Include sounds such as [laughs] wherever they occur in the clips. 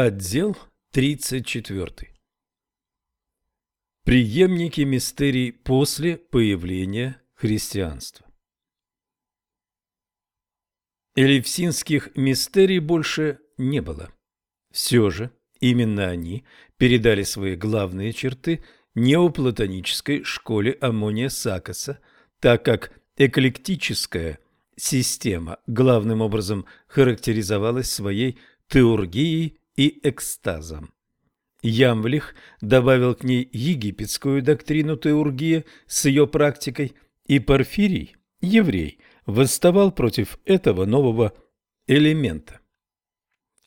Отдел 34. Приемники мистерий после появления христианства. Элевсинских мистерий больше не было. Все же именно они передали свои главные черты неоплатонической школе Амония Сакаса, так как эклектическая система главным образом характеризовалась своей теургией и экстазом. Ямвлих добавил к ней египетскую доктрину теургии с ее практикой, и Порфирий, еврей, восставал против этого нового элемента.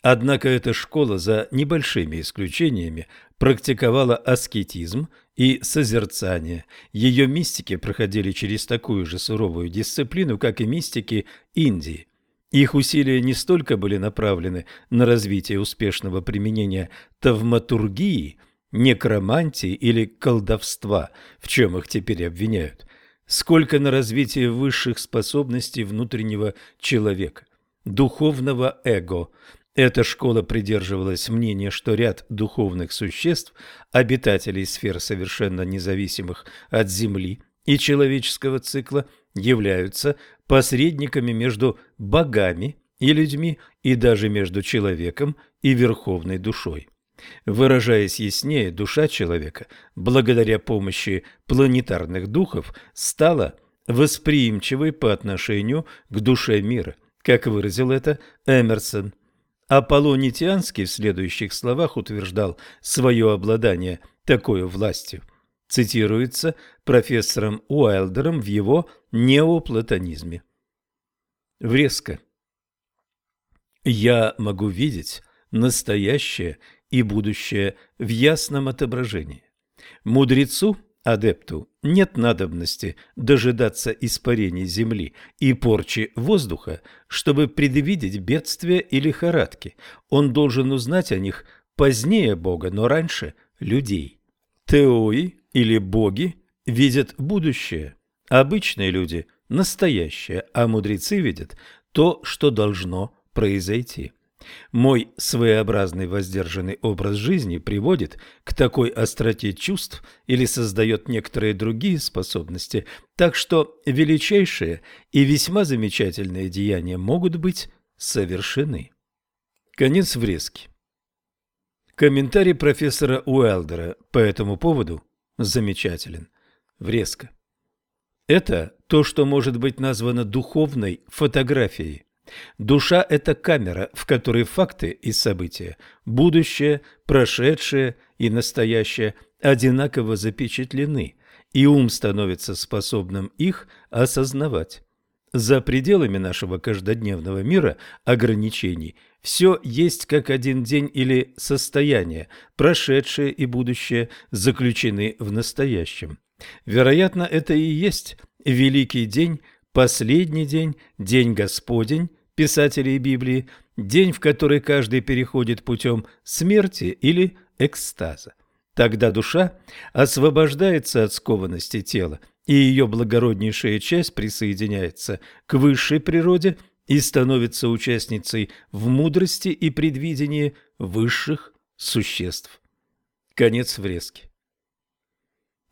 Однако эта школа за небольшими исключениями практиковала аскетизм и созерцание. Ее мистики проходили через такую же суровую дисциплину, как и мистики Индии. Их усилия не столько были направлены на развитие успешного применения тавматургии, некромантии или колдовства, в чем их теперь обвиняют, сколько на развитие высших способностей внутреннего человека, духовного эго. Эта школа придерживалась мнения, что ряд духовных существ, обитателей сфер совершенно независимых от Земли и человеческого цикла, являются посредниками между богами и людьми и даже между человеком и верховной душой. Выражаясь яснее, душа человека, благодаря помощи планетарных духов, стала восприимчивой по отношению к душе мира, как выразил это Эмерсон. Аполлонитианский в следующих словах утверждал свое обладание такой властью. Цитируется профессором Уайлдером в его неоплатонизме. Врезка. Я могу видеть настоящее и будущее в ясном отображении. Мудрецу, адепту, нет надобности дожидаться испарений земли и порчи воздуха, чтобы предвидеть бедствия или лихорадки. Он должен узнать о них позднее Бога, но раньше людей. Теои или боги видят будущее, обычные люди – настоящее, а мудрецы видят то, что должно произойти. Мой своеобразный воздержанный образ жизни приводит к такой остроте чувств или создает некоторые другие способности, так что величайшие и весьма замечательные деяния могут быть совершены. Конец врезки. Комментарий профессора Уэлдера по этому поводу замечателен. Врезка. Это то, что может быть названо духовной фотографией. Душа – это камера, в которой факты и события, будущее, прошедшее и настоящее одинаково запечатлены, и ум становится способным их осознавать. За пределами нашего каждодневного мира ограничений все есть как один день или состояние, прошедшее и будущее заключены в настоящем. Вероятно, это и есть великий день, последний день, день Господень, писателей Библии, день, в который каждый переходит путем смерти или экстаза. Тогда душа освобождается от скованности тела и ее благороднейшая часть присоединяется к высшей природе и становится участницей в мудрости и предвидении высших существ. Конец врезки.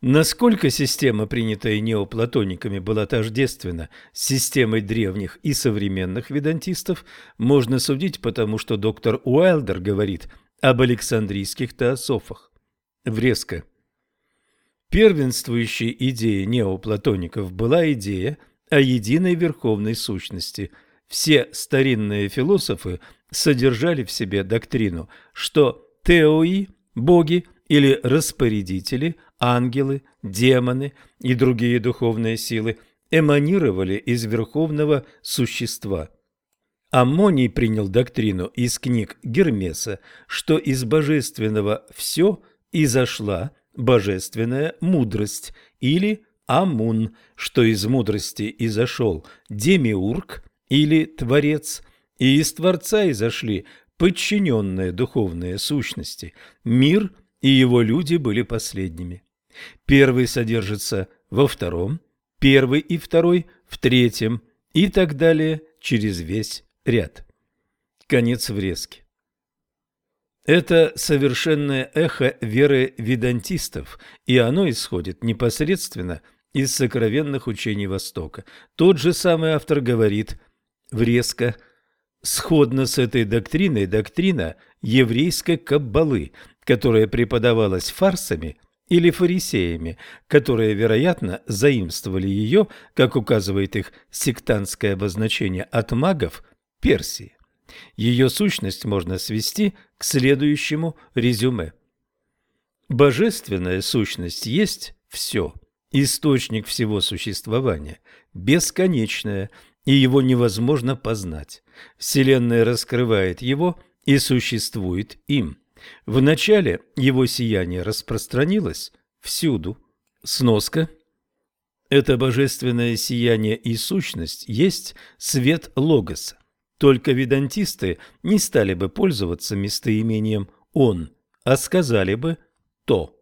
Насколько система, принятая неоплатониками, была тождественна с системой древних и современных ведантистов, можно судить потому, что доктор Уайлдер говорит об александрийских теософах. Врезка. Первенствующей идеей неоплатоников была идея о единой верховной сущности. Все старинные философы содержали в себе доктрину, что теои, боги или распорядители, ангелы, демоны и другие духовные силы эманировали из верховного существа. Аммоний принял доктрину из книг Гермеса, что из божественного все изошла божественная мудрость, или Амун, что из мудрости изошел Демиург или Творец, и из Творца изошли подчиненные духовные сущности, мир и его люди были последними. Первый содержится во втором, первый и второй в третьем и так далее через весь ряд. Конец врезки. Это совершенное эхо веры ведантистов, и оно исходит непосредственно из сокровенных учений Востока. Тот же самый автор говорит в резко Сходно с этой доктриной доктрина еврейской каббалы, которая преподавалась фарсами или фарисеями, которые, вероятно, заимствовали ее, как указывает их сектантское обозначение, от магов Персии. Ее сущность можно свести к следующему резюме. Божественная сущность есть все, источник всего существования, бесконечная, и его невозможно познать. Вселенная раскрывает его и существует им. Вначале его сияние распространилось всюду. Сноска. Это божественное сияние и сущность есть свет Логоса. Только ведантисты не стали бы пользоваться местоимением «он», а сказали бы «то».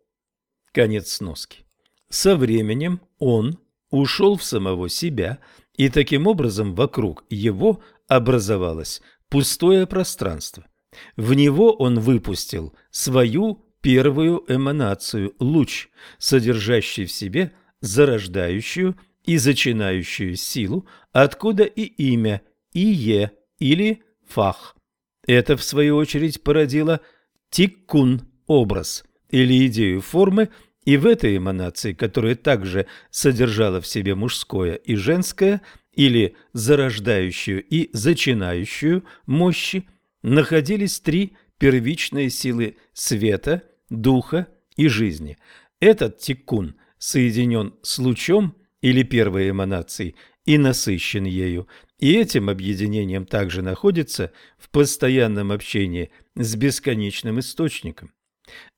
Конец сноски. Со временем он ушел в самого себя, и таким образом вокруг его образовалось пустое пространство. В него он выпустил свою первую эманацию – луч, содержащий в себе зарождающую и зачинающую силу, откуда и имя Ие или Фах. Это, в свою очередь, породило тиккун – образ или идею формы, и в этой эманации, которая также содержала в себе мужское и женское, или зарождающую и зачинающую мощи, находились три первичные силы света, духа и жизни. Этот тиккун соединен с лучом или первой эманацией и насыщен ею, и этим объединением также находится в постоянном общении с бесконечным источником.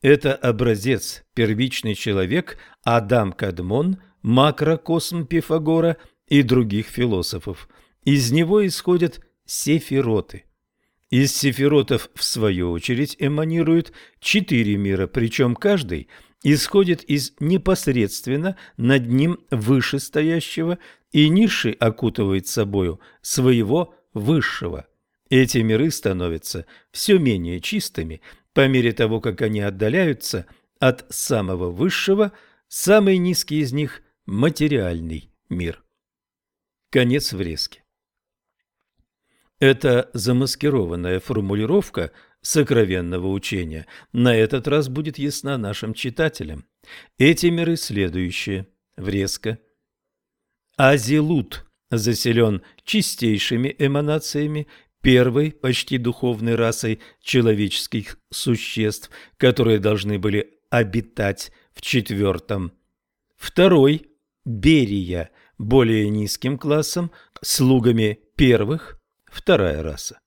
Это образец, первичный человек, Адам Кадмон, макрокосм Пифагора – и других философов. Из него исходят сефироты. Из сефиротов, в свою очередь, эманируют четыре мира, причем каждый исходит из непосредственно над ним вышестоящего и низший окутывает собою своего высшего. Эти миры становятся все менее чистыми по мере того, как они отдаляются от самого высшего, самый низкий из них – материальный мир. Конец врезки. Это замаскированная формулировка сокровенного учения на этот раз будет ясна нашим читателям. Эти миры следующие. Врезка. Азилут заселен чистейшими эманациями первой, почти духовной расой человеческих существ, которые должны были обитать в четвертом. Второй – Берия – более низким классом, слугами первых, вторая раса.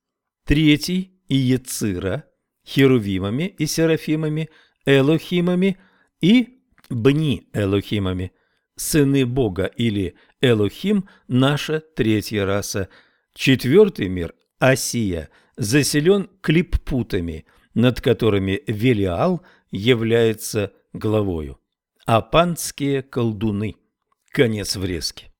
Третий – Иецира, херувимами и серафимами, элохимами и бни-элохимами. Сыны Бога или Элохим – наша третья раса. Четвертый мир – Асия, заселен клиппутами, над которыми Велиал является главою. Апанские колдуны – Конец врезки.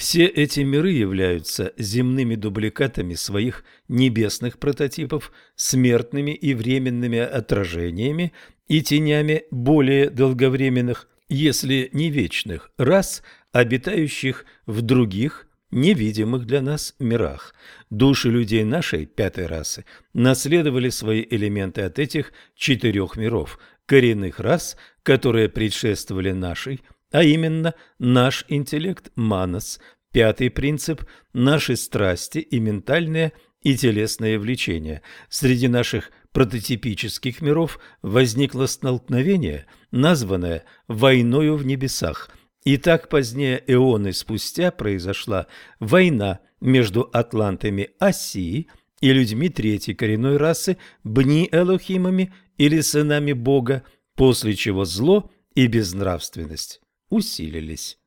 Все эти миры являются земными дубликатами своих небесных прототипов, смертными и временными отражениями и тенями более долговременных, если не вечных, рас, обитающих в других, невидимых для нас мирах. Души людей нашей пятой расы наследовали свои элементы от этих четырех миров, коренных рас, которые предшествовали нашей, а именно наш интеллект – манас, пятый принцип – наши страсти и ментальные и телесные влечения. Среди наших прототипических миров возникло столкновение, названное «войною в небесах», и так позднее эоны спустя произошла война между атлантами Осии и людьми третьей коренной расы Бни-Элохимами или сынами Бога, после чего зло и безнравственность усилились.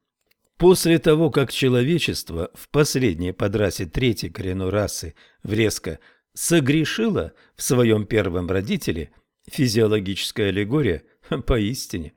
После того, как человечество в последней подрасе третьей коренной расы врезко согрешило в своем первом родителе, физиологическая аллегория [laughs] поистине,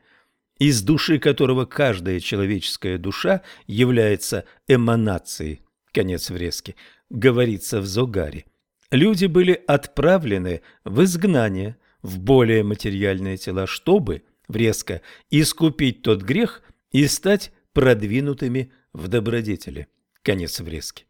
из души которого каждая человеческая душа является эманацией, конец врезки, говорится в Зогаре. Люди были отправлены в изгнание, в более материальные тела, чтобы, врезко, искупить тот грех и стать продвинутыми в добродетели. Конец врезки.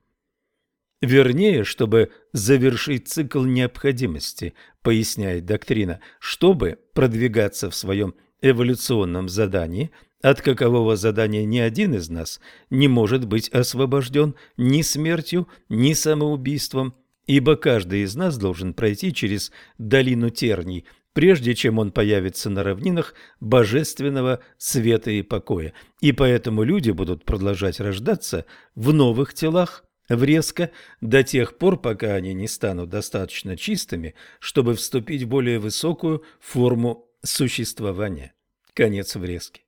Вернее, чтобы завершить цикл необходимости, поясняет доктрина, чтобы продвигаться в своем эволюционном задании, от какового задания ни один из нас не может быть освобожден ни смертью, ни самоубийством, ибо каждый из нас должен пройти через долину терний, прежде чем он появится на равнинах божественного света и покоя. И поэтому люди будут продолжать рождаться в новых телах, врезко до тех пор, пока они не станут достаточно чистыми, чтобы вступить в более высокую форму существования. Конец врезки.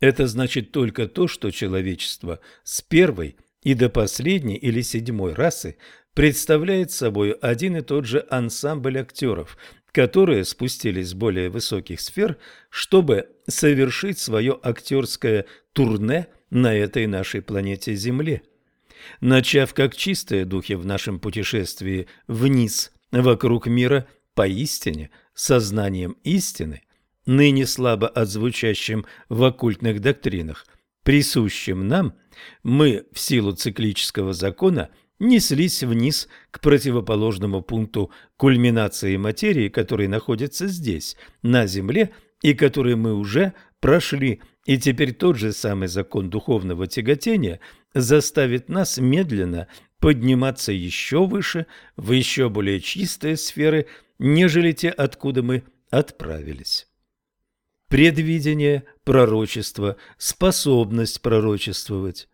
Это значит только то, что человечество с первой и до последней или седьмой расы представляет собой один и тот же ансамбль актеров, которые спустились с более высоких сфер, чтобы совершить свое актерское турне на этой нашей планете Земле – начав как чистые духи в нашем путешествии вниз, вокруг мира, поистине, сознанием истины, ныне слабо отзвучащим в оккультных доктринах, присущим нам, мы в силу циклического закона неслись вниз к противоположному пункту кульминации материи, который находится здесь, на Земле, и который мы уже прошли, и теперь тот же самый закон духовного тяготения – заставит нас медленно подниматься еще выше, в еще более чистые сферы, нежели те, откуда мы отправились. Предвидение, пророчество, способность пророчествовать,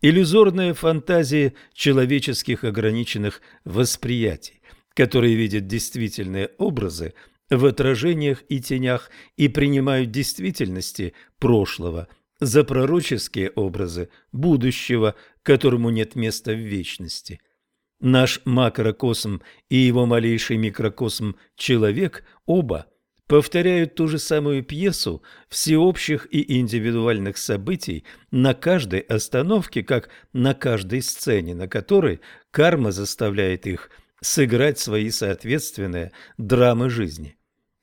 иллюзорные фантазии человеческих ограниченных восприятий, которые видят действительные образы в отражениях и тенях и принимают действительности прошлого – за пророческие образы будущего, которому нет места в вечности. Наш макрокосм и его малейший микрокосм человек оба повторяют ту же самую пьесу всеобщих и индивидуальных событий на каждой остановке, как на каждой сцене, на которой карма заставляет их сыграть свои соответственные драмы жизни.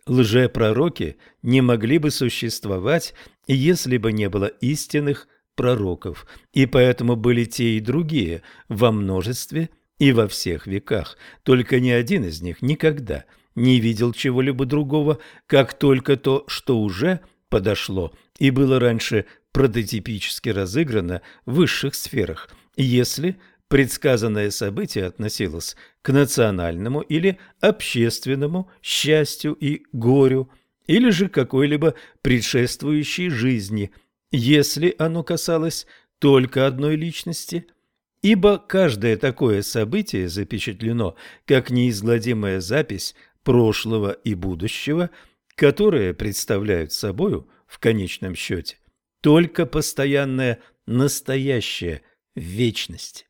Лжепророки не могли бы существовать, если бы не было истинных пророков, и поэтому были те и другие во множестве и во всех веках, только ни один из них никогда не видел чего-либо другого, как только то, что уже подошло и было раньше прототипически разыграно в высших сферах, если предсказанное событие относилось к национальному или общественному счастью и горю, или же какой-либо предшествующей жизни, если оно касалось только одной личности, ибо каждое такое событие запечатлено как неизгладимая запись прошлого и будущего, которые представляют собою в конечном счете только постоянное настоящее вечность.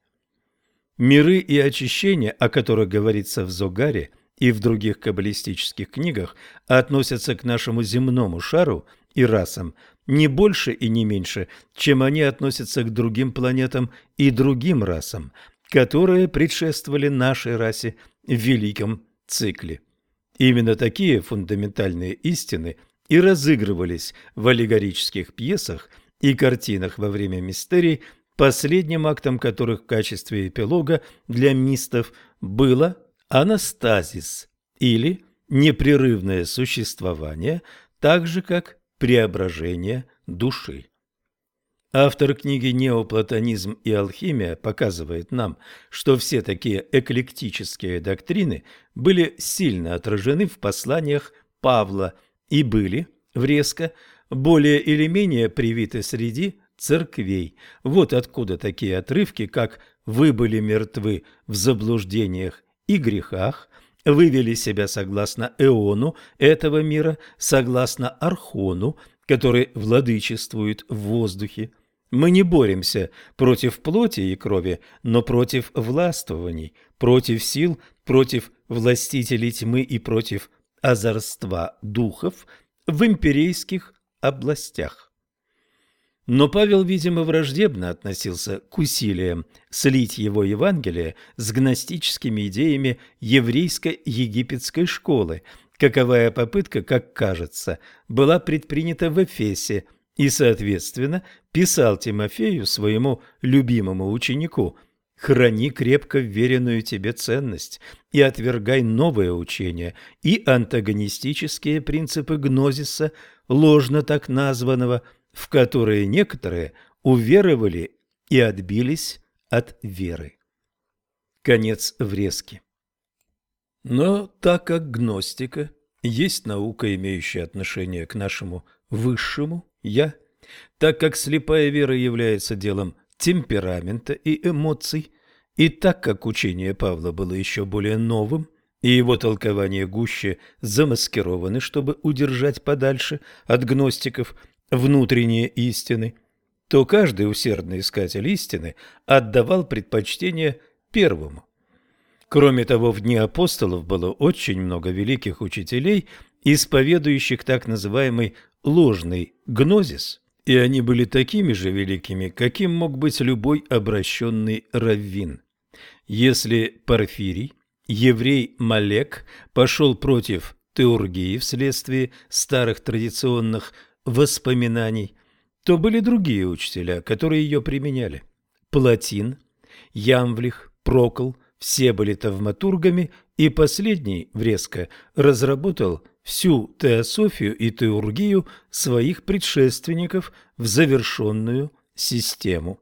Миры и очищения, о которых говорится в Зогаре и в других каббалистических книгах, относятся к нашему земному шару и расам не больше и не меньше, чем они относятся к другим планетам и другим расам, которые предшествовали нашей расе в великом цикле. Именно такие фундаментальные истины и разыгрывались в аллегорических пьесах и картинах во время мистерий последним актом которых в качестве эпилога для мистов было анастазис или непрерывное существование, так же как преображение души. Автор книги «Неоплатонизм и алхимия» показывает нам, что все такие эклектические доктрины были сильно отражены в посланиях Павла и были, врезко, более или менее привиты среди церквей. Вот откуда такие отрывки, как «Вы были мертвы в заблуждениях и грехах», вывели себя согласно эону этого мира, согласно архону, который владычествует в воздухе. Мы не боремся против плоти и крови, но против властвований, против сил, против властителей тьмы и против озорства духов в империйских областях. Но Павел, видимо, враждебно относился к усилиям слить его Евангелие с гностическими идеями еврейско-египетской школы, каковая попытка, как кажется, была предпринята в Эфесе, и, соответственно, писал Тимофею, своему любимому ученику, «Храни крепко вверенную тебе ценность и отвергай новое учение и антагонистические принципы гнозиса, ложно так названного – в которые некоторые уверовали и отбились от веры. Конец врезки. Но так как гностика есть наука, имеющая отношение к нашему высшему «я», так как слепая вера является делом темперамента и эмоций, и так как учение Павла было еще более новым, и его толкования гуще замаскированы, чтобы удержать подальше от гностиков внутренние истины, то каждый усердный искатель истины отдавал предпочтение первому. Кроме того, в дни апостолов было очень много великих учителей, исповедующих так называемый ложный гнозис, и они были такими же великими, каким мог быть любой обращенный раввин. Если Порфирий, еврей Малек, пошел против теургии вследствие старых традиционных воспоминаний, то были другие учителя, которые ее применяли. Платин, Ямвлих, Прокол – все были тавматургами, и последний, Врезко, разработал всю теософию и теургию своих предшественников в завершенную систему.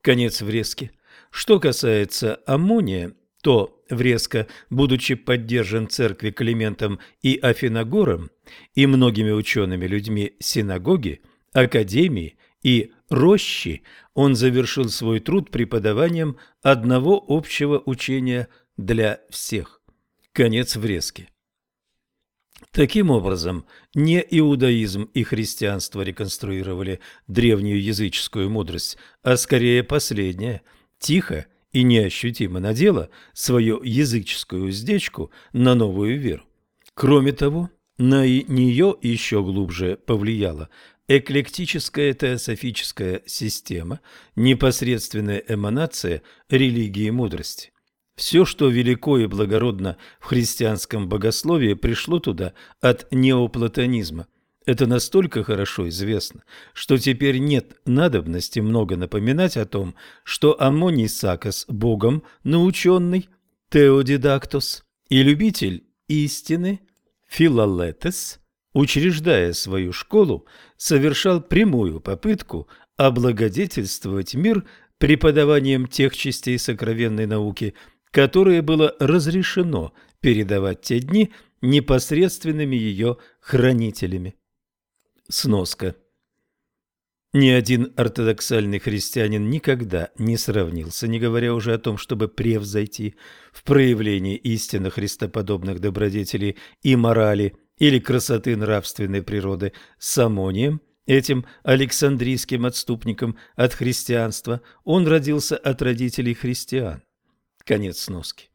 Конец врезки. Что касается аммония, то Врезко, будучи поддержан церкви Климентом и Афиногором и многими учеными людьми синагоги, академии и рощи, он завершил свой труд преподаванием одного общего учения для всех. Конец врезки. Таким образом, не иудаизм и христианство реконструировали древнюю языческую мудрость, а скорее последнее, тихо и неощутимо надела свою языческую уздечку на новую веру. Кроме того, на нее еще глубже повлияла эклектическая теософическая система, непосредственная эманация религии мудрости. Все, что велико и благородно в христианском богословии, пришло туда от неоплатонизма, это настолько хорошо известно, что теперь нет надобности много напоминать о том, что Амоний Сакос, богом наученный, Теодидактос и любитель истины Филолетес, учреждая свою школу, совершал прямую попытку облагодетельствовать мир преподаванием тех частей сокровенной науки, которые было разрешено передавать те дни непосредственными ее хранителями. Сноска. Ни один ортодоксальный христианин никогда не сравнился, не говоря уже о том, чтобы превзойти в проявлении истинно христоподобных добродетелей и морали или красоты нравственной природы с Амонием, этим александрийским отступником от христианства. Он родился от родителей христиан. Конец сноски.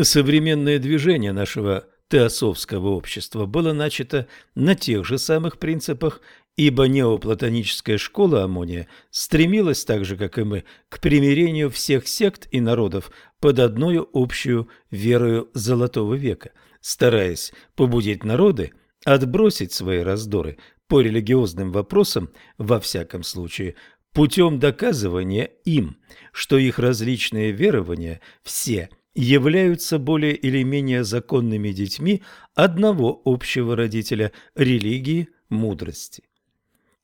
Современное движение нашего теософского общества было начато на тех же самых принципах, ибо неоплатоническая школа Амония стремилась так же, как и мы, к примирению всех сект и народов под одной общую верою Золотого века, стараясь побудить народы отбросить свои раздоры по религиозным вопросам, во всяком случае, путем доказывания им, что их различные верования все – являются более или менее законными детьми одного общего родителя – религии, мудрости.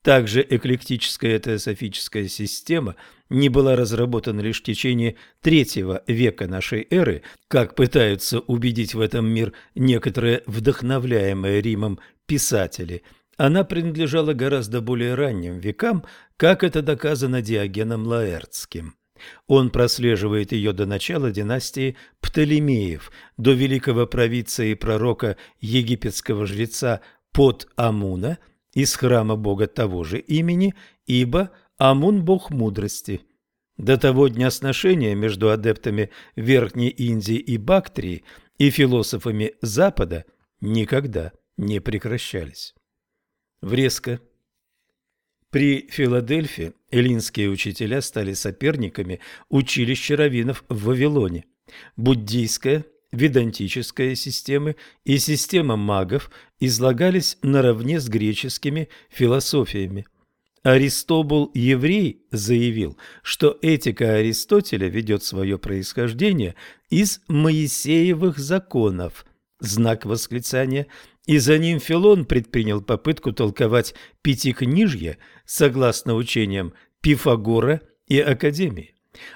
Также эклектическая теософическая система не была разработана лишь в течение третьего века нашей эры, как пытаются убедить в этом мир некоторые вдохновляемые Римом писатели. Она принадлежала гораздо более ранним векам, как это доказано Диогеном Лаэртским. Он прослеживает ее до начала династии Птолемеев, до великого провидца и пророка египетского жреца Под Амуна из храма бога того же имени, ибо Амун – бог мудрости. До того дня сношения между адептами Верхней Индии и Бактрии и философами Запада никогда не прекращались. Врезка При Филадельфии эллинские учителя стали соперниками училища раввинов в Вавилоне. Буддийская, ведантическая системы и система магов излагались наравне с греческими философиями. Аристобул Еврей заявил, что этика Аристотеля ведет свое происхождение из Моисеевых законов, знак восклицания, и за ним Филон предпринял попытку толковать Пятикнижье согласно учениям Пифагора и Академии.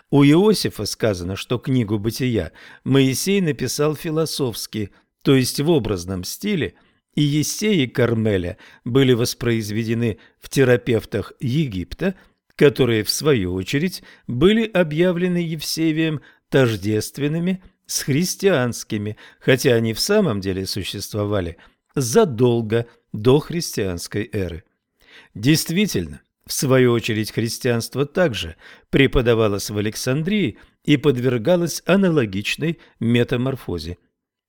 У Иосифа сказано, что книгу «Бытия» Моисей написал философски, то есть в образном стиле, и Есеи Кармеля были воспроизведены в терапевтах Египта, которые, в свою очередь, были объявлены Евсевием тождественными с христианскими, хотя они в самом деле существовали задолго до христианской эры. Действительно, в свою очередь, христианство также преподавалось в Александрии и подвергалось аналогичной метаморфозе.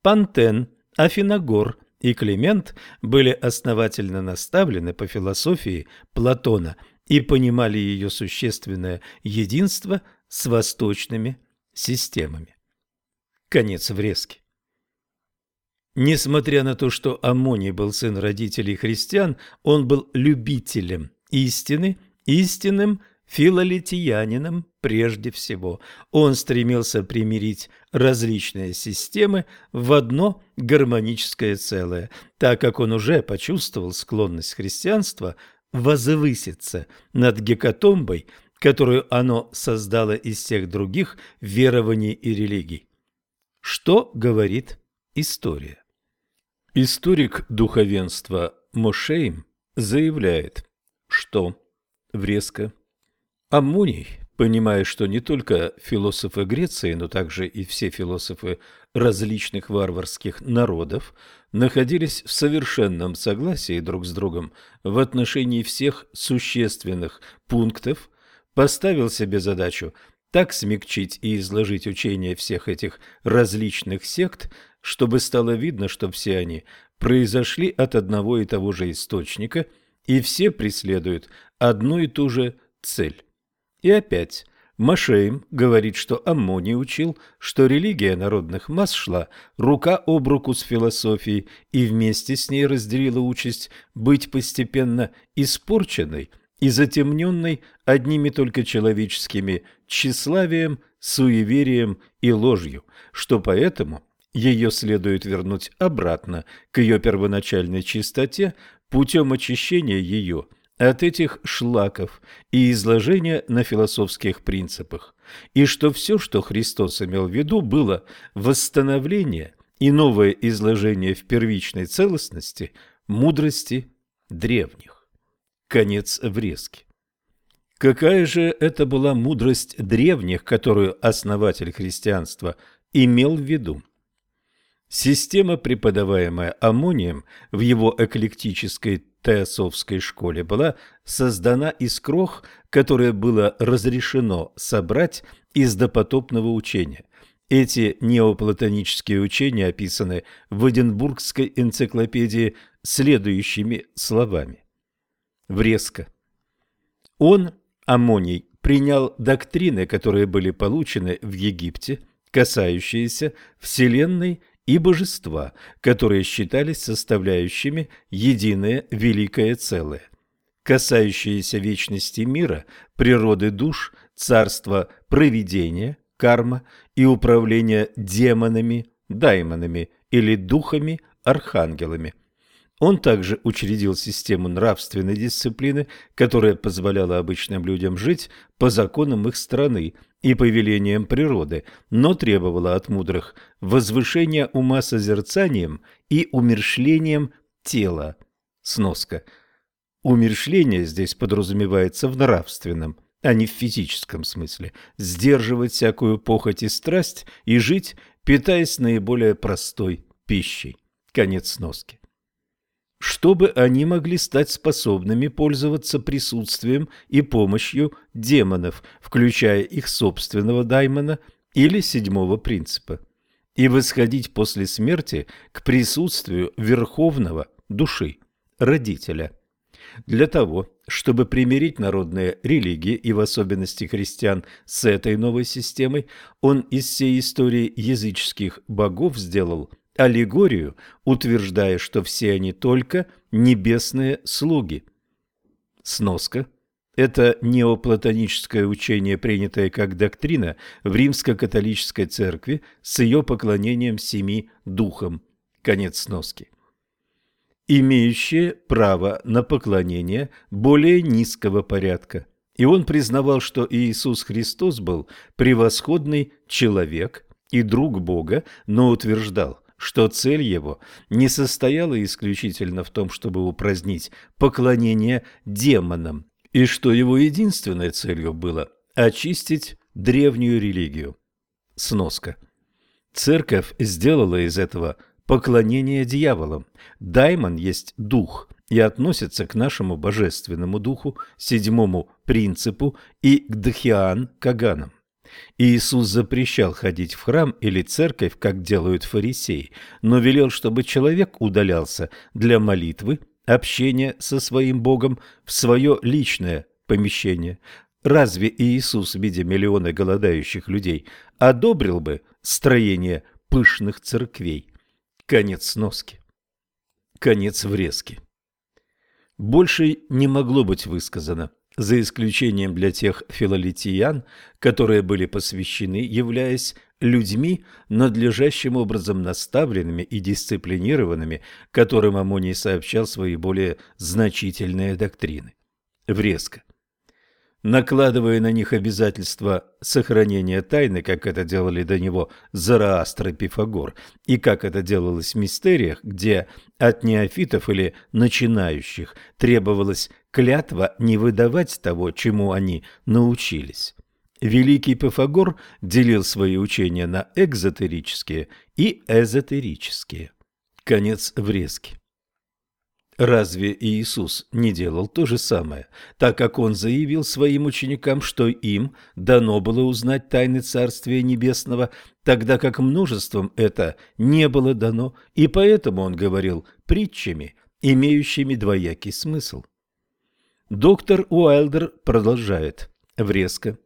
Пантен, Афиногор и Климент были основательно наставлены по философии Платона и понимали ее существенное единство с восточными системами. Конец врезки. Несмотря на то, что Амоний был сын родителей христиан, он был любителем истины, истинным филолитиянином прежде всего. Он стремился примирить различные системы в одно гармоническое целое, так как он уже почувствовал склонность христианства возвыситься над гекатомбой, которую оно создало из всех других верований и религий. Что говорит история? Историк духовенства Мошейм заявляет, что врезко Аммоний, понимая, что не только философы Греции, но также и все философы различных варварских народов находились в совершенном согласии друг с другом в отношении всех существенных пунктов, поставил себе задачу так смягчить и изложить учения всех этих различных сект, чтобы стало видно, что все они произошли от одного и того же источника, и все преследуют одну и ту же цель. И опять Машейм говорит, что Аммоний учил, что религия народных масс шла рука об руку с философией и вместе с ней разделила участь быть постепенно испорченной и затемненной одними только человеческими тщеславием, суеверием и ложью, что поэтому – ее следует вернуть обратно к ее первоначальной чистоте путем очищения ее от этих шлаков и изложения на философских принципах, и что все, что Христос имел в виду, было восстановление и новое изложение в первичной целостности мудрости древних. Конец врезки. Какая же это была мудрость древних, которую основатель христианства имел в виду? Система, преподаваемая Амонием в его эклектической теософской школе, была создана из крох, которое было разрешено собрать из допотопного учения. Эти неоплатонические учения описаны в Эдинбургской энциклопедии следующими словами. Врезка. Он, Амоний, принял доктрины, которые были получены в Египте, касающиеся Вселенной и божества, которые считались составляющими единое великое целое, касающиеся вечности мира, природы душ, царства провидения, карма и управления демонами, даймонами или духами-архангелами – он также учредил систему нравственной дисциплины, которая позволяла обычным людям жить по законам их страны и повелениям природы, но требовала от мудрых возвышения ума созерцанием и умершлением тела. Сноска. Умершление здесь подразумевается в нравственном, а не в физическом смысле. Сдерживать всякую похоть и страсть и жить, питаясь наиболее простой пищей. Конец сноски чтобы они могли стать способными пользоваться присутствием и помощью демонов, включая их собственного даймона или седьмого принципа, и восходить после смерти к присутствию верховного души, родителя. Для того, чтобы примирить народные религии и в особенности христиан с этой новой системой, он из всей истории языческих богов сделал аллегорию, утверждая, что все они только небесные слуги. Сноска. Это неоплатоническое учение, принятое как доктрина в римско-католической церкви с ее поклонением семи духам. Конец сноски имеющие право на поклонение более низкого порядка. И он признавал, что Иисус Христос был превосходный человек и друг Бога, но утверждал, что цель его не состояла исключительно в том, чтобы упразднить поклонение демонам, и что его единственной целью было очистить древнюю религию. Сноска. Церковь сделала из этого – поклонение дьяволам. Даймон есть дух и относится к нашему божественному духу, седьмому принципу и к Дхиан Каганам. Иисус запрещал ходить в храм или церковь, как делают фарисеи, но велел, чтобы человек удалялся для молитвы, общения со своим Богом в свое личное помещение. Разве Иисус, видя миллионы голодающих людей, одобрил бы строение пышных церквей? Конец сноски. Конец врезки. Больше не могло быть высказано, за исключением для тех филолитиян, которые были посвящены, являясь людьми, надлежащим образом наставленными и дисциплинированными, которым Амоний сообщал свои более значительные доктрины. Врезка накладывая на них обязательства сохранения тайны, как это делали до него Зараастр и Пифагор, и как это делалось в мистериях, где от неофитов или начинающих требовалась клятва не выдавать того, чему они научились. Великий Пифагор делил свои учения на экзотерические и эзотерические. Конец врезки. Разве Иисус не делал то же самое, так как Он заявил своим ученикам, что им дано было узнать тайны Царствия Небесного, тогда как множеством это не было дано, и поэтому Он говорил притчами, имеющими двоякий смысл. Доктор Уайлдер продолжает врезко.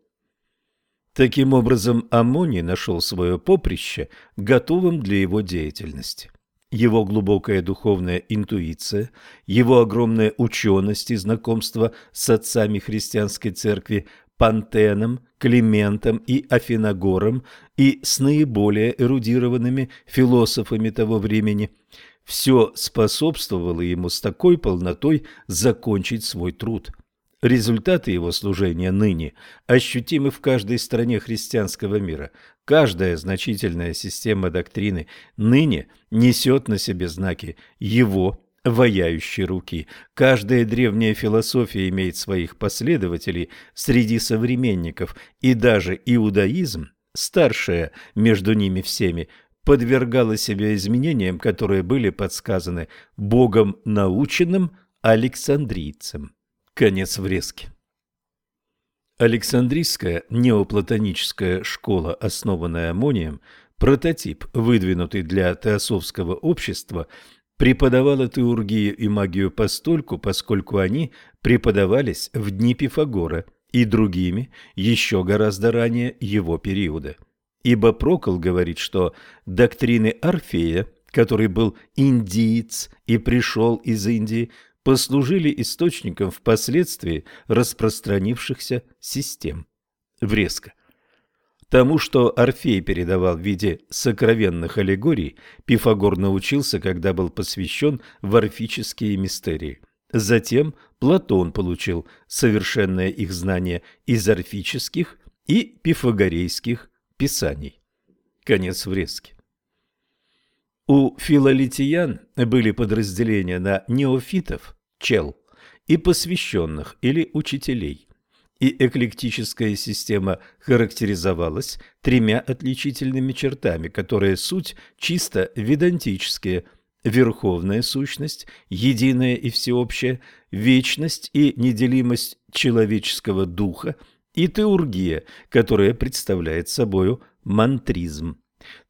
Таким образом, Амоний нашел свое поприще, готовым для его деятельности его глубокая духовная интуиция, его огромная ученость и знакомство с отцами христианской церкви Пантеном, Климентом и Афиногором и с наиболее эрудированными философами того времени – все способствовало ему с такой полнотой закончить свой труд – Результаты его служения ныне ощутимы в каждой стране христианского мира. Каждая значительная система доктрины ныне несет на себе знаки его ваяющей руки. Каждая древняя философия имеет своих последователей среди современников, и даже иудаизм, старшая между ними всеми, подвергала себя изменениям, которые были подсказаны Богом наученным александрийцам. Конец врезки. Александрийская неоплатоническая школа, основанная Амонием, прототип, выдвинутый для теософского общества, преподавала теургию и магию постольку, поскольку они преподавались в дни Пифагора и другими, еще гораздо ранее его периода. Ибо Прокол говорит, что доктрины Орфея, который был индиец и пришел из Индии, послужили источником впоследствии распространившихся систем. Врезка. Тому, что Орфей передавал в виде сокровенных аллегорий, Пифагор научился, когда был посвящен в орфические мистерии. Затем Платон получил совершенное их знание из орфических и пифагорейских писаний. Конец врезки. У филолитиян были подразделения на неофитов, чел, и посвященных или учителей. И эклектическая система характеризовалась тремя отличительными чертами, которые суть чисто ведантические – верховная сущность, единая и всеобщая, вечность и неделимость человеческого духа и теургия, которая представляет собою мантризм.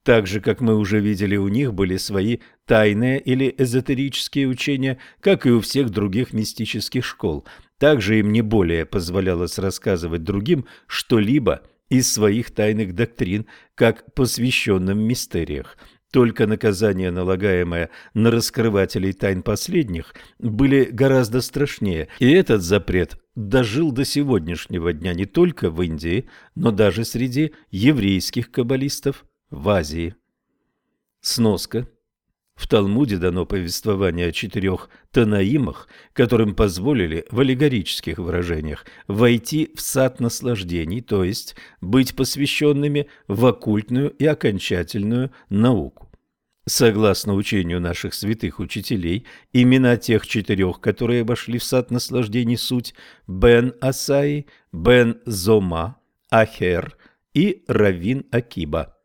Так же, как мы уже видели, у них были свои тайные или эзотерические учения, как и у всех других мистических школ. Также им не более позволялось рассказывать другим что-либо из своих тайных доктрин, как посвященным мистериях. Только наказания, налагаемые на раскрывателей тайн последних, были гораздо страшнее, и этот запрет дожил до сегодняшнего дня не только в Индии, но даже среди еврейских каббалистов в Азии. Сноска. В Талмуде дано повествование о четырех танаимах, которым позволили в аллегорических выражениях войти в сад наслаждений, то есть быть посвященными в оккультную и окончательную науку. Согласно учению наших святых учителей, имена тех четырех, которые вошли в сад наслаждений, суть Бен Асаи, Бен Зома, Ахер и Равин Акиба.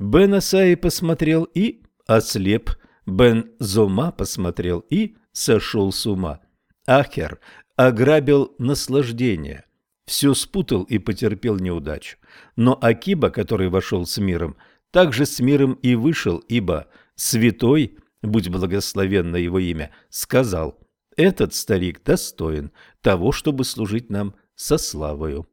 Бен Асаи посмотрел и ослеп, Бен Зома посмотрел и сошел с ума. Ахер ограбил наслаждение, все спутал и потерпел неудачу. Но Акиба, который вошел с миром, также с миром и вышел, ибо святой, будь благословенно его имя, сказал, «Этот старик достоин того, чтобы служить нам со славою».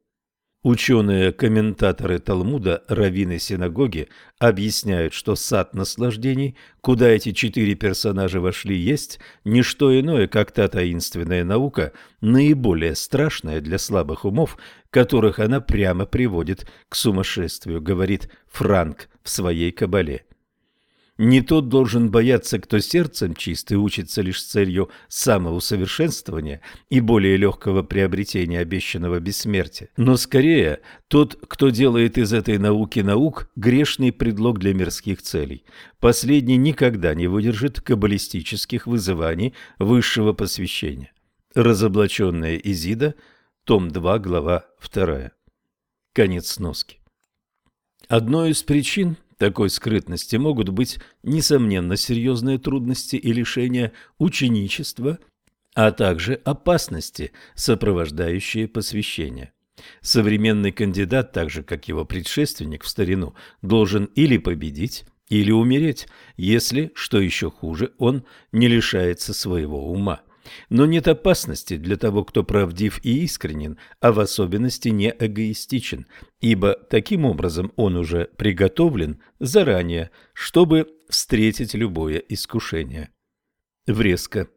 Ученые-комментаторы Талмуда, раввины синагоги, объясняют, что сад наслаждений, куда эти четыре персонажа вошли, есть не что иное, как та таинственная наука, наиболее страшная для слабых умов, которых она прямо приводит к сумасшествию, говорит Франк в своей кабале. Не тот должен бояться, кто сердцем чист и учится лишь с целью самоусовершенствования и более легкого приобретения обещанного бессмертия, но скорее тот, кто делает из этой науки наук грешный предлог для мирских целей. Последний никогда не выдержит каббалистических вызываний высшего посвящения. Разоблаченная Изида, том 2, глава 2. Конец сноски. Одной из причин такой скрытности могут быть, несомненно, серьезные трудности и лишения ученичества, а также опасности, сопровождающие посвящение. Современный кандидат, так же как его предшественник в старину, должен или победить, или умереть, если, что еще хуже, он не лишается своего ума. Но нет опасности для того, кто правдив и искренен, а в особенности не эгоистичен, ибо таким образом он уже приготовлен заранее, чтобы встретить любое искушение. Врезка.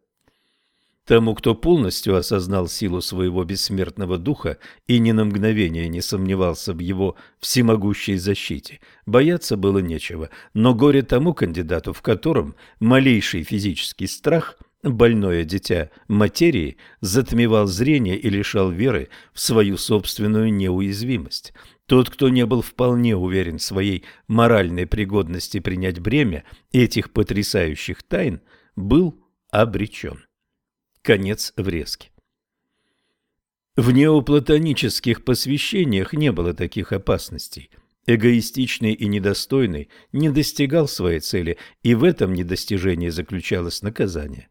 Тому, кто полностью осознал силу своего бессмертного духа и ни на мгновение не сомневался в его всемогущей защите, бояться было нечего, но горе тому кандидату, в котором малейший физический страх – Больное дитя материи затмевал зрение и лишал веры в свою собственную неуязвимость. Тот, кто не был вполне уверен в своей моральной пригодности принять бремя этих потрясающих тайн, был обречен. Конец врезки. В неоплатонических посвящениях не было таких опасностей. Эгоистичный и недостойный не достигал своей цели, и в этом недостижении заключалось наказание.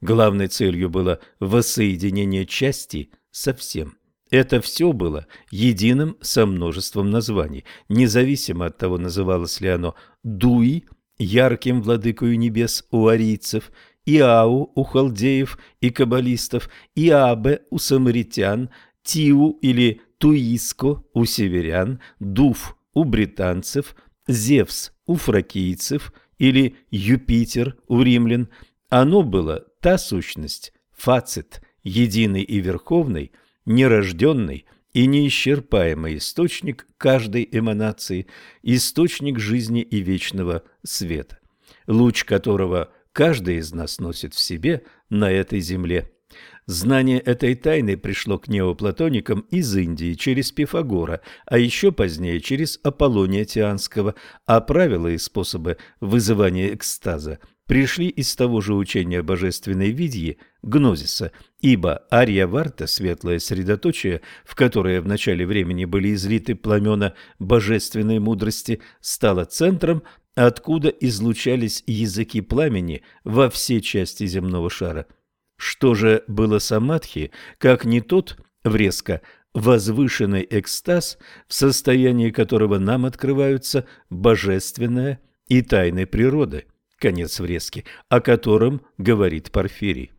Главной целью было воссоединение части со всем. Это все было единым со множеством названий, независимо от того, называлось ли оно Дуи, ярким владыкою небес у арийцев, Иау у халдеев и каббалистов, Иабе у самаритян, Тиу или Туиско у северян, Дуф у британцев, Зевс у фракийцев или Юпитер у римлян. Оно было та сущность, фацит, единый и верховный, нерожденный и неисчерпаемый источник каждой эманации, источник жизни и вечного света, луч которого каждый из нас носит в себе на этой земле. Знание этой тайны пришло к неоплатоникам из Индии через Пифагора, а еще позднее через Аполлония Тианского, а правила и способы вызывания экстаза пришли из того же учения божественной видьи, гнозиса, ибо Арья-Варта, светлое средоточие, в которое в начале времени были излиты пламена божественной мудрости, стало центром, откуда излучались языки пламени во все части земного шара. Что же было самадхи, как не тот, врезка, возвышенный экстаз, в состоянии которого нам открываются божественная и тайны природы. Конец врезки, о котором говорит Порфирий.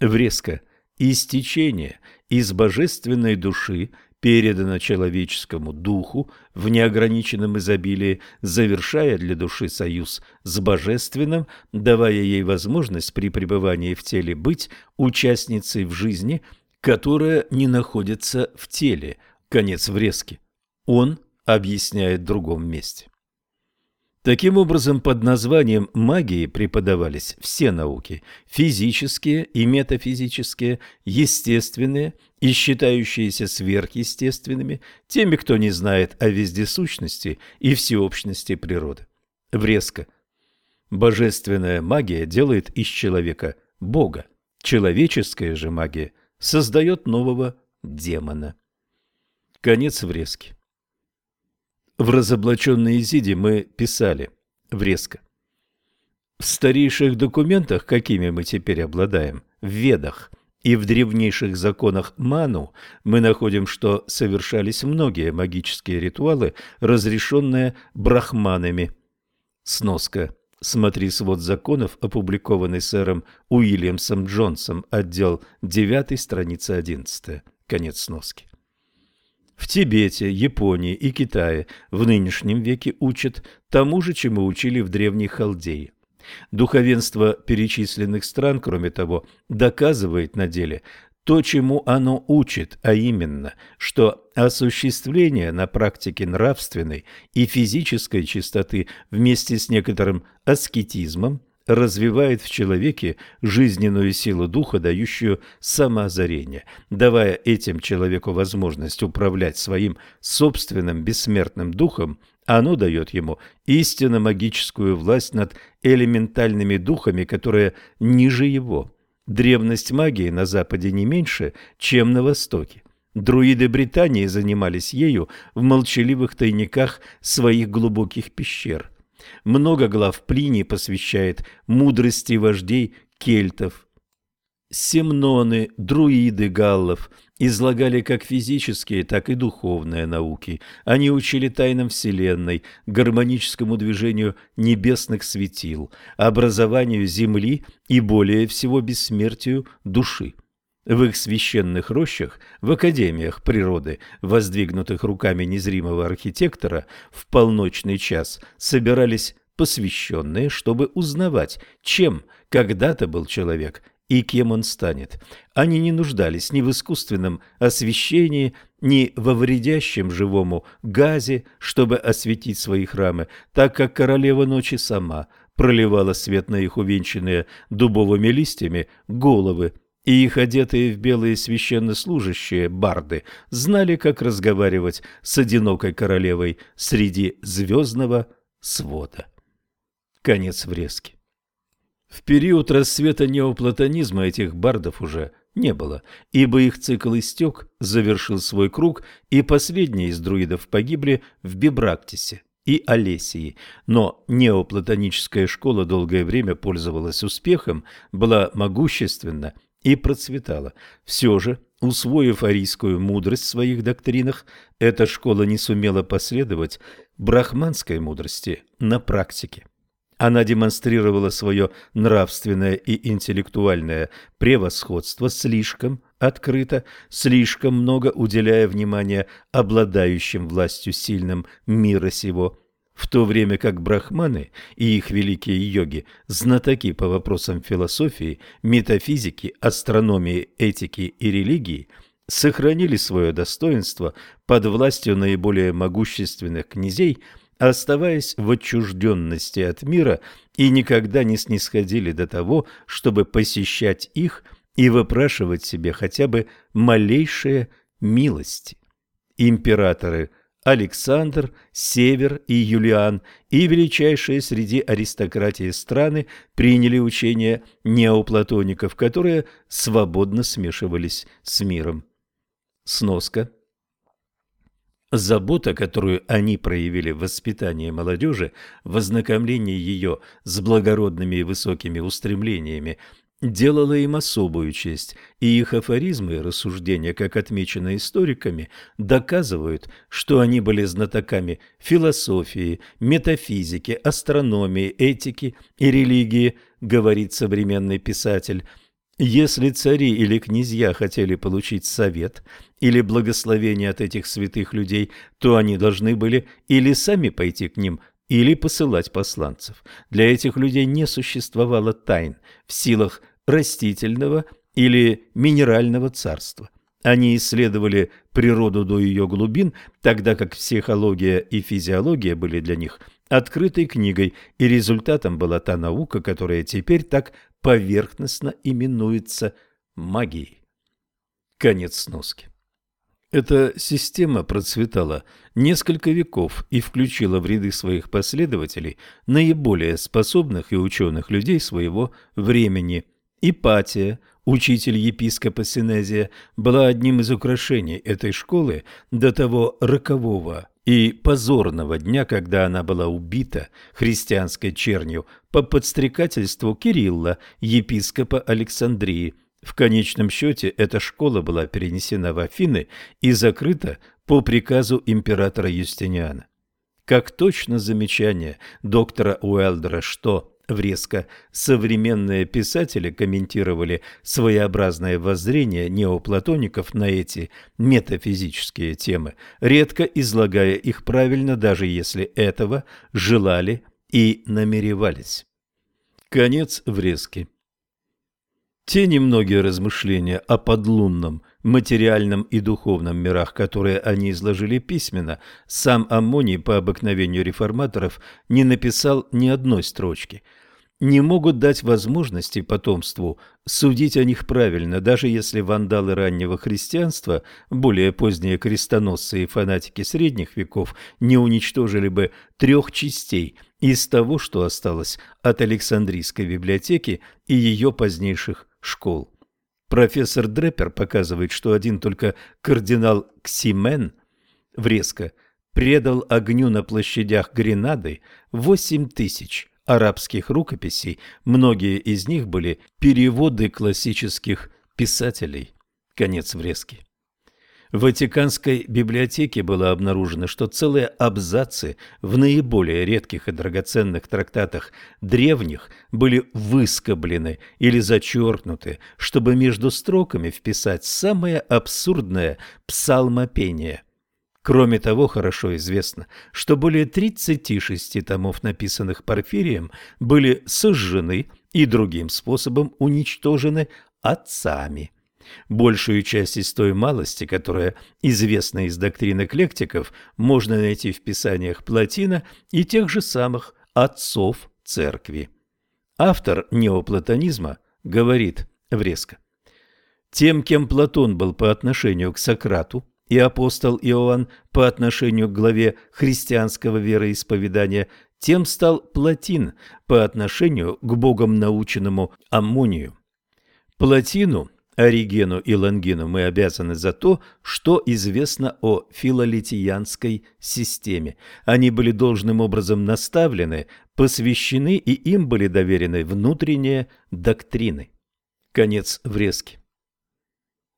Врезка – истечение из божественной души передано человеческому духу в неограниченном изобилии, завершая для души союз с божественным, давая ей возможность при пребывании в теле быть участницей в жизни, которая не находится в теле. Конец врезки. Он объясняет в другом месте. Таким образом, под названием магии преподавались все науки – физические и метафизические, естественные и считающиеся сверхъестественными, теми, кто не знает о вездесущности и всеобщности природы. Врезка. Божественная магия делает из человека Бога. Человеческая же магия создает нового демона. Конец врезки. В разоблаченной Изиде мы писали врезко. В старейших документах, какими мы теперь обладаем, в Ведах и в древнейших законах Ману, мы находим, что совершались многие магические ритуалы, разрешенные брахманами. Сноска. Смотри свод законов, опубликованный сэром Уильямсом Джонсом, отдел 9, страница 11. Конец сноски. В Тибете, Японии и Китае в нынешнем веке учат тому же, чему учили в древней Халдее. Духовенство перечисленных стран, кроме того, доказывает на деле то, чему оно учит, а именно, что осуществление на практике нравственной и физической чистоты вместе с некоторым аскетизмом – развивает в человеке жизненную силу духа, дающую самоозарение, давая этим человеку возможность управлять своим собственным бессмертным духом, оно дает ему истинно магическую власть над элементальными духами, которые ниже его. Древность магии на Западе не меньше, чем на Востоке. Друиды Британии занимались ею в молчаливых тайниках своих глубоких пещер. Много глав Плиний посвящает мудрости вождей кельтов. Семноны, друиды галлов излагали как физические, так и духовные науки. Они учили тайнам Вселенной, гармоническому движению небесных светил, образованию Земли и более всего бессмертию души. В их священных рощах, в академиях природы, воздвигнутых руками незримого архитектора, в полночный час собирались посвященные, чтобы узнавать, чем когда-то был человек и кем он станет. Они не нуждались ни в искусственном освещении, ни во вредящем живому газе, чтобы осветить свои храмы, так как королева ночи сама проливала свет на их увенчанные дубовыми листьями головы и их одетые в белые священнослужащие барды знали, как разговаривать с одинокой королевой среди звездного свода. Конец врезки. В период расцвета неоплатонизма этих бардов уже не было, ибо их цикл истек, завершил свой круг, и последние из друидов погибли в Бибрактисе и Олесии. Но неоплатоническая школа долгое время пользовалась успехом, была могущественна и процветала. Все же, усвоив арийскую мудрость в своих доктринах, эта школа не сумела последовать брахманской мудрости на практике. Она демонстрировала свое нравственное и интеллектуальное превосходство слишком открыто, слишком много уделяя внимания обладающим властью сильным мира сего – в то время как брахманы и их великие йоги, знатоки по вопросам философии, метафизики, астрономии, этики и религии, сохранили свое достоинство под властью наиболее могущественных князей, оставаясь в отчужденности от мира и никогда не снисходили до того, чтобы посещать их и выпрашивать себе хотя бы малейшие милости. Императоры – Александр, Север и Юлиан и величайшие среди аристократии страны приняли учения неоплатоников, которые свободно смешивались с миром. Сноска. Забота, которую они проявили в воспитании молодежи, в ознакомлении ее с благородными и высокими устремлениями делала им особую честь, и их афоризмы и рассуждения, как отмечено историками, доказывают, что они были знатоками философии, метафизики, астрономии, этики и религии, говорит современный писатель. Если цари или князья хотели получить совет или благословение от этих святых людей, то они должны были или сами пойти к ним, или посылать посланцев. Для этих людей не существовало тайн в силах растительного или минерального царства. Они исследовали природу до ее глубин, тогда как психология и физиология были для них открытой книгой, и результатом была та наука, которая теперь так поверхностно именуется магией. Конец сноски. Эта система процветала несколько веков и включила в ряды своих последователей наиболее способных и ученых людей своего времени. Ипатия, учитель епископа Синезия, была одним из украшений этой школы до того рокового и позорного дня, когда она была убита христианской чернью по подстрекательству Кирилла, епископа Александрии. В конечном счете эта школа была перенесена в Афины и закрыта по приказу императора Юстиниана. Как точно замечание доктора Уэлдера, что Врезко современные писатели комментировали своеобразное воззрение неоплатоников на эти метафизические темы, редко излагая их правильно, даже если этого желали и намеревались. Конец врезки. Те немногие размышления о подлунном, материальном и духовном мирах, которые они изложили письменно, сам Аммоний по обыкновению реформаторов не написал ни одной строчки – не могут дать возможности потомству судить о них правильно, даже если вандалы раннего христианства, более поздние крестоносцы и фанатики средних веков, не уничтожили бы трех частей из того, что осталось от Александрийской библиотеки и ее позднейших школ. Профессор Дреппер показывает, что один только кардинал Ксимен врезко предал огню на площадях Гренады восемь тысяч арабских рукописей, многие из них были переводы классических писателей. Конец врезки. В Ватиканской библиотеке было обнаружено, что целые абзацы в наиболее редких и драгоценных трактатах древних были выскоблены или зачеркнуты, чтобы между строками вписать самое абсурдное псалмопение – Кроме того, хорошо известно, что более 36 томов, написанных Порфирием, были сожжены и другим способом уничтожены отцами. Большую часть из той малости, которая известна из доктрин эклектиков, можно найти в писаниях Платина и тех же самых отцов церкви. Автор неоплатонизма говорит врезко. Тем, кем Платон был по отношению к Сократу, и апостол Иоанн по отношению к главе христианского вероисповедания, тем стал Платин по отношению к богом наученному Аммонию. Платину, Оригену и Лангину мы обязаны за то, что известно о филолитиянской системе. Они были должным образом наставлены, посвящены и им были доверены внутренние доктрины. Конец врезки.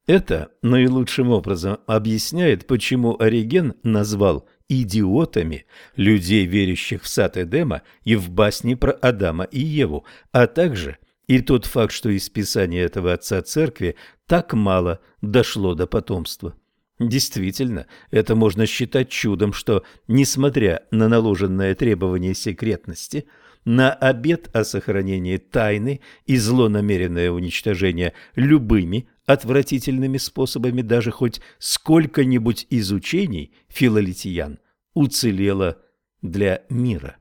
Это наилучшим образом объясняет, почему Ориген назвал идиотами людей, верящих в сад Эдема и в басни про Адама и Еву, а также и тот факт, что из писания этого отца церкви так мало дошло до потомства. Действительно, это можно считать чудом, что, несмотря на наложенное требование секретности, на обет о сохранении тайны и злонамеренное уничтожение любыми отвратительными способами даже хоть сколько-нибудь изучений филолитиян уцелело для мира.